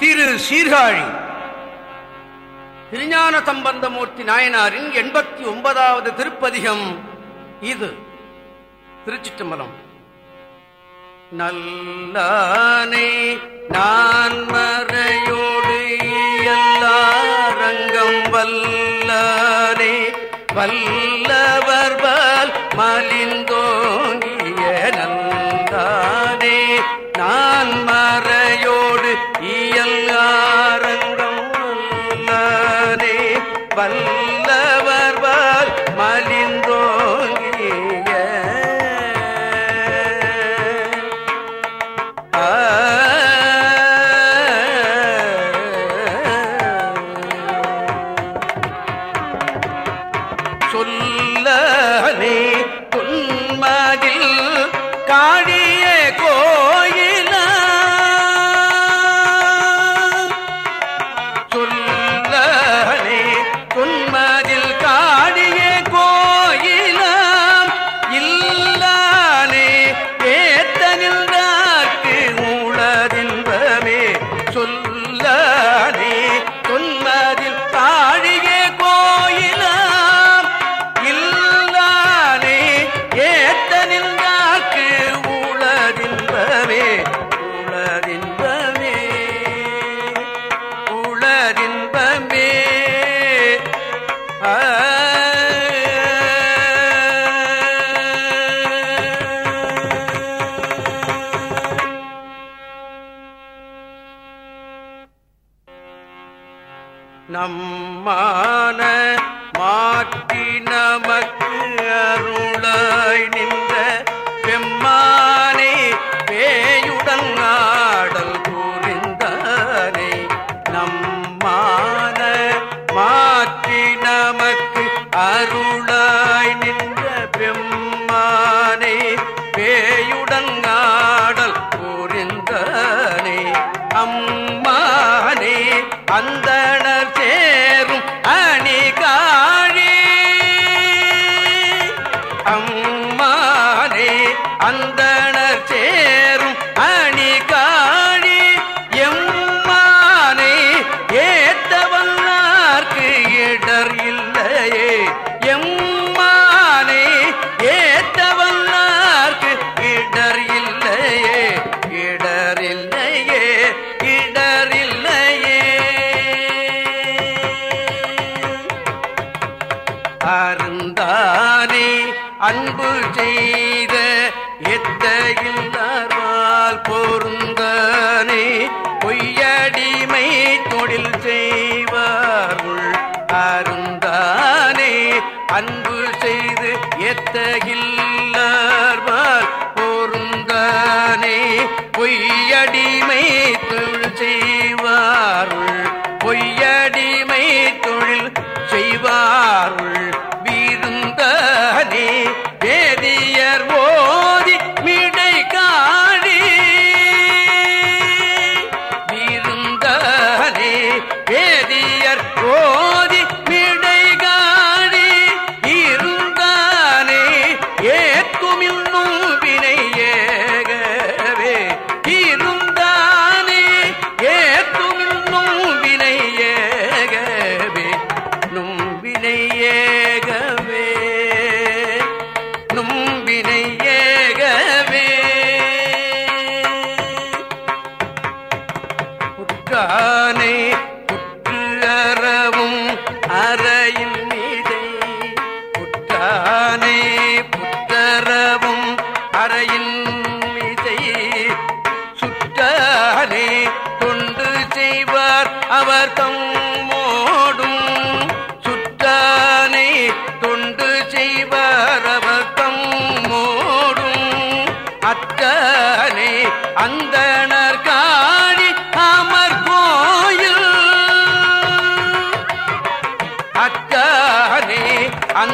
திரு சீர்காழி. திருஞான சம்பந்தமூர்த்தி நாயனாரின் எண்பத்தி ஒன்பதாவது திருப்பதிகம் இது. திருச்சிற்றம்பலம். நல்லானை நான் மறையோடு எல்லாரங்கம் வல்லானே வல்லவர் மலிந்தோ நம்மான அருந்தானே அன்பு செய்த எத்தையில் நார்வால் பொருந்தானே பொய்யடிமை தொழில் செய்வார் உள் அருந்தானே அன்பு செய்து எத்தையில் ஓ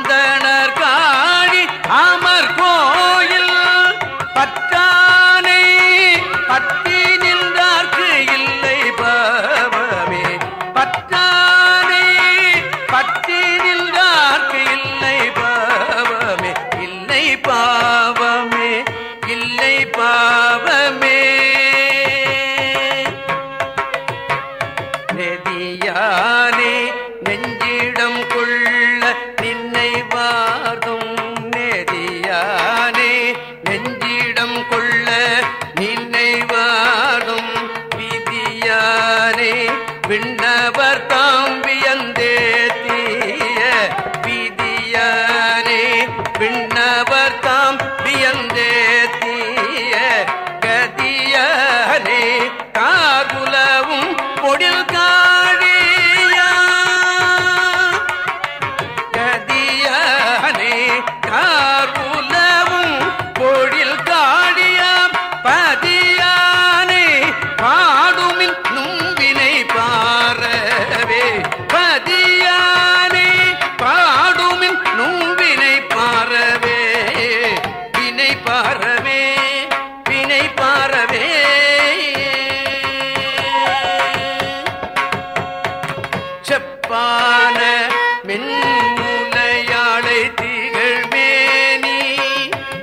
அந்தனர் கா பான மென்முலையாளை திகழ் மேனி.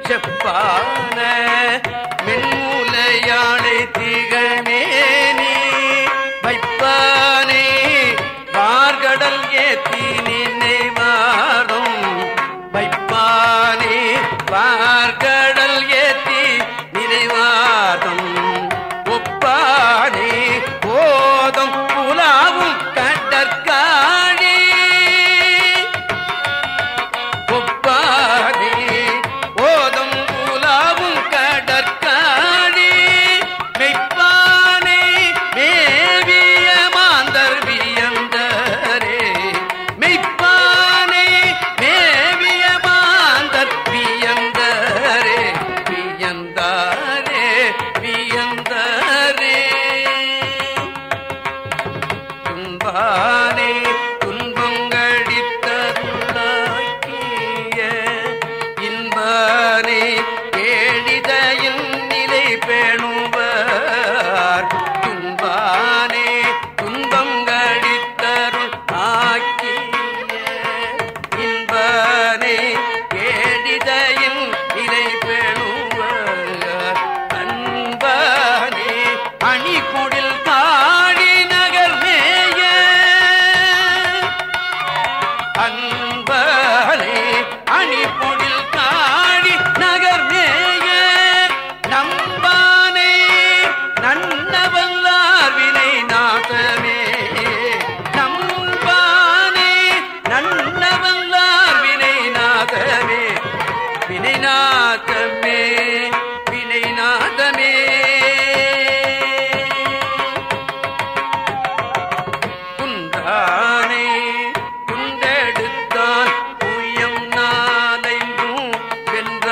செப்பான மென்முலையாளை திகழ் மேனி. வைப்பானே வார்கடல் ஏத்தி நினைவாரும். வைப்பானே வார்கடல்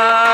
し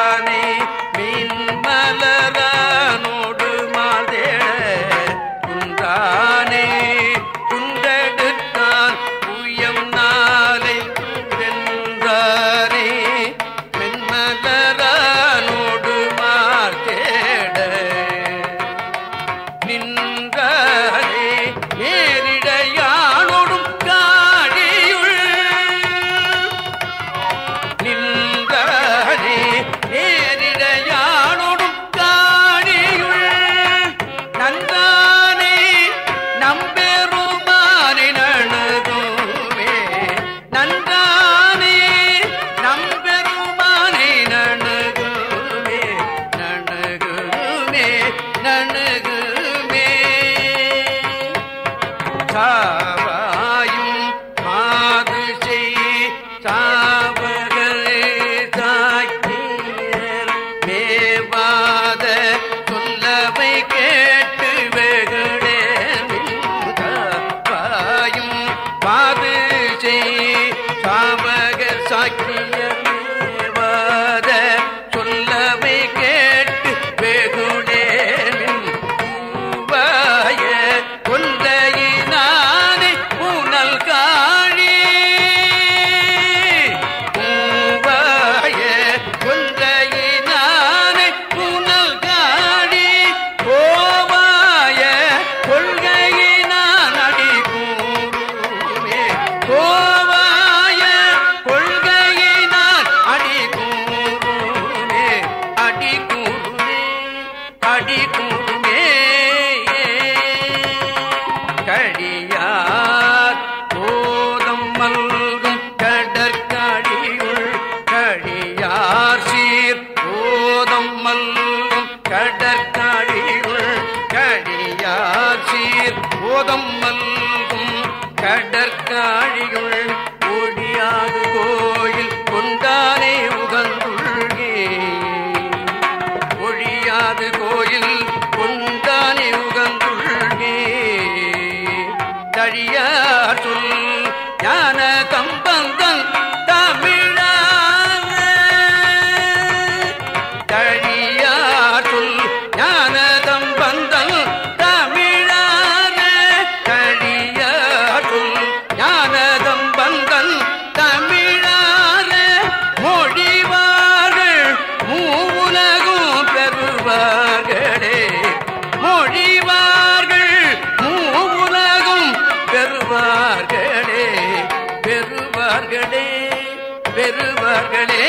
பெறுவார்களே